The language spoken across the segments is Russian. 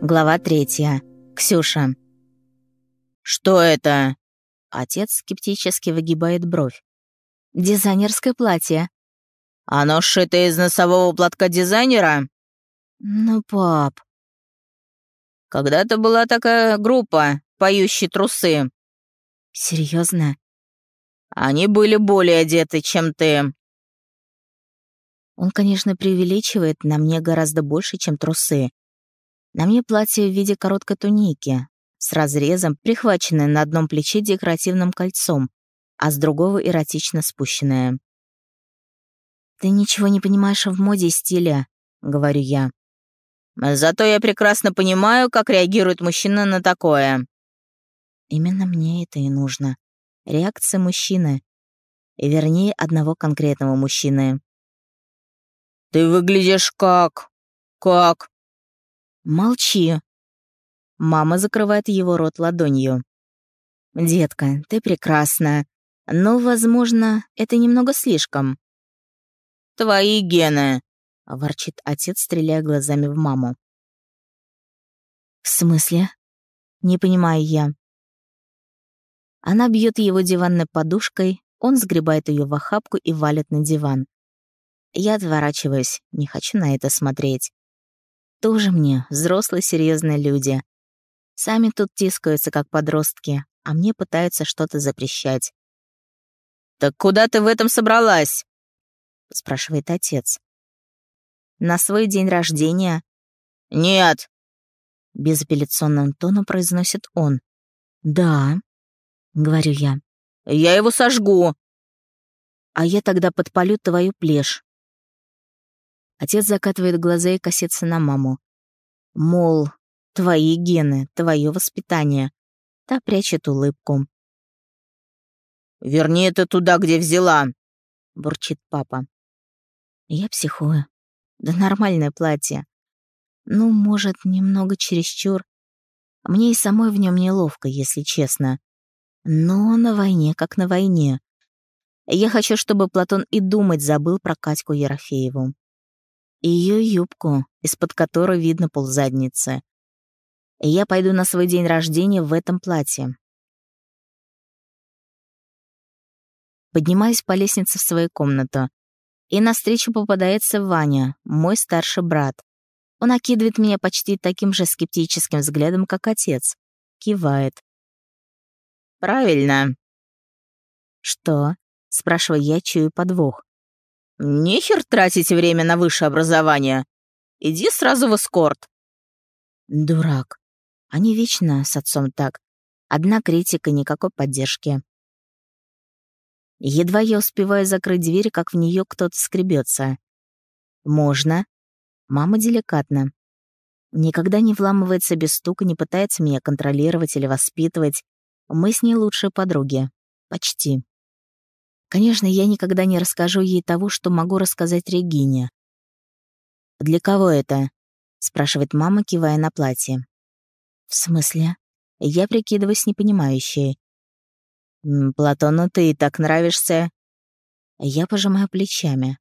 Глава третья. Ксюша. «Что это?» Отец скептически выгибает бровь. «Дизайнерское платье». «Оно сшито из носового платка дизайнера?» «Ну, пап...» «Когда-то была такая группа, поющие трусы». «Серьезно?» «Они были более одеты, чем ты». Он, конечно, преувеличивает, на мне гораздо больше, чем трусы. На мне платье в виде короткой туники, с разрезом, прихваченное на одном плече декоративным кольцом, а с другого эротично спущенное. «Ты ничего не понимаешь в моде и стиле», — говорю я. «Зато я прекрасно понимаю, как реагирует мужчина на такое». Именно мне это и нужно. Реакция мужчины. Вернее, одного конкретного мужчины. «Ты выглядишь как... как...» «Молчи!» Мама закрывает его рот ладонью. «Детка, ты прекрасна, но, возможно, это немного слишком». «Твои гены!» — ворчит отец, стреляя глазами в маму. «В смысле?» «Не понимаю я». Она бьет его диванной подушкой, он сгребает ее в охапку и валит на диван. Я отворачиваюсь, не хочу на это смотреть. Тоже мне взрослые серьезные люди. Сами тут тискаются, как подростки, а мне пытаются что-то запрещать. «Так куда ты в этом собралась?» — спрашивает отец. «На свой день рождения?» «Нет!» — безапелляционным тоном произносит он. «Да», — говорю я. «Я его сожгу!» «А я тогда подпалю твою плешь», Отец закатывает глаза и косится на маму. Мол, твои гены, твое воспитание. Та прячет улыбку. «Верни это туда, где взяла», — бурчит папа. Я психую. Да нормальное платье. Ну, может, немного чересчур. Мне и самой в нем неловко, если честно. Но на войне как на войне. Я хочу, чтобы Платон и думать забыл про Катьку Ерофееву ее юбку, из-под которой видно ползадницы. я пойду на свой день рождения в этом платье. Поднимаюсь по лестнице в свою комнату. И навстречу попадается Ваня, мой старший брат. Он окидывает меня почти таким же скептическим взглядом, как отец. Кивает. «Правильно». «Что?» — спрашиваю я, чую подвох. Нехер тратить время на высшее образование. Иди сразу в эскорт. Дурак. Они вечно с отцом так. Одна критика, никакой поддержки. Едва я успеваю закрыть дверь, как в нее кто-то скребется. Можно. Мама деликатно. Никогда не вламывается без стука, не пытается меня контролировать или воспитывать. Мы с ней лучшие подруги. Почти. Конечно, я никогда не расскажу ей того, что могу рассказать Регине. «Для кого это?» — спрашивает мама, кивая на платье. «В смысле?» Я прикидываюсь непонимающей. «Платону ты и так нравишься». Я пожимаю плечами.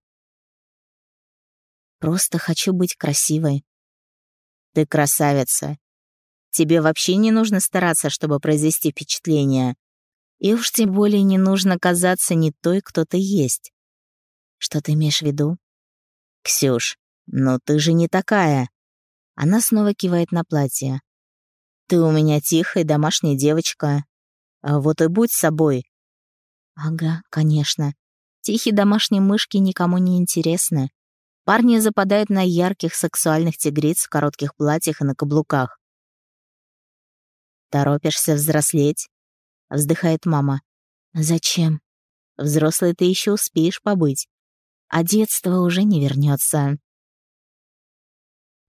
«Просто хочу быть красивой». «Ты красавица. Тебе вообще не нужно стараться, чтобы произвести впечатление. И уж тем более не нужно казаться не той, кто ты есть. Что ты имеешь в виду? Ксюш, ну ты же не такая. Она снова кивает на платье. Ты у меня тихая домашняя девочка. А вот и будь собой. Ага, конечно. Тихие домашние мышки никому не интересны. Парни западают на ярких сексуальных тигриц в коротких платьях и на каблуках. Торопишься взрослеть? — вздыхает мама. «Зачем? Взрослый ты еще успеешь побыть, а детство уже не вернется.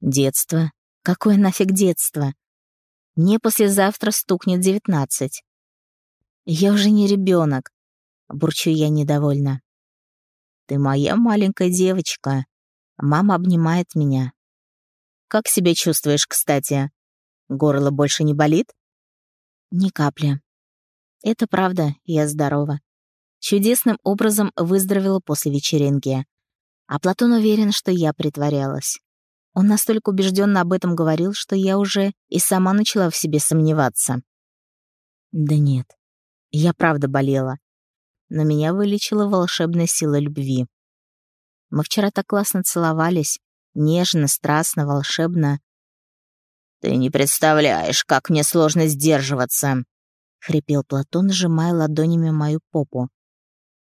«Детство? Какое нафиг детство? Мне послезавтра стукнет девятнадцать. Я уже не ребенок, бурчу я недовольно. «Ты моя маленькая девочка». Мама обнимает меня. «Как себя чувствуешь, кстати? Горло больше не болит?» «Ни капли. Это правда, я здорова. Чудесным образом выздоровела после вечеринки. А Платон уверен, что я притворялась. Он настолько убежденно об этом говорил, что я уже и сама начала в себе сомневаться. Да нет, я правда болела. Но меня вылечила волшебная сила любви. Мы вчера так классно целовались, нежно, страстно, волшебно. «Ты не представляешь, как мне сложно сдерживаться!» — хрипел Платон, сжимая ладонями мою попу.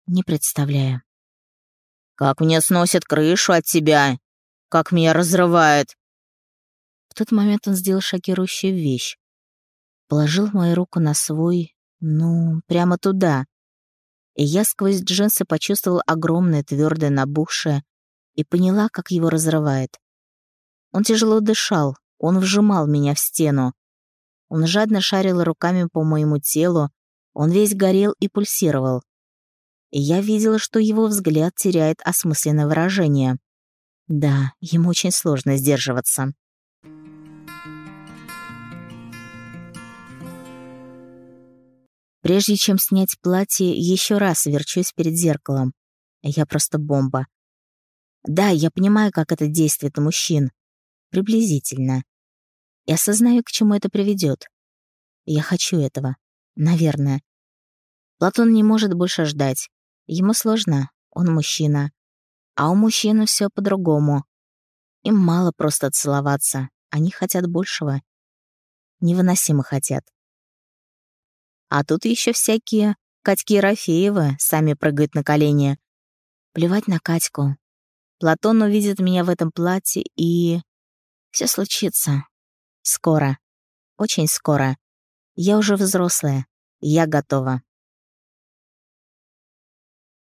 «Не представляю». «Как мне сносит крышу от тебя! Как меня разрывает!» В тот момент он сделал шокирующую вещь. Положил мою руку на свой, ну, прямо туда. И я сквозь джинсы почувствовал огромное, твердое, набухшее и поняла, как его разрывает. Он тяжело дышал, он вжимал меня в стену. Он жадно шарил руками по моему телу, он весь горел и пульсировал. И я видела, что его взгляд теряет осмысленное выражение. Да, ему очень сложно сдерживаться. Прежде чем снять платье, еще раз верчусь перед зеркалом. Я просто бомба. Да, я понимаю, как это действует на мужчин. Приблизительно и осознаю, к чему это приведет. Я хочу этого. Наверное. Платон не может больше ждать. Ему сложно. Он мужчина. А у мужчины все по-другому. Им мало просто целоваться. Они хотят большего. Невыносимо хотят. А тут еще всякие Катьки Рафеевы сами прыгают на колени. Плевать на Катьку. Платон увидит меня в этом платье, и... Все случится. Скоро. Очень скоро. Я уже взрослая. Я готова.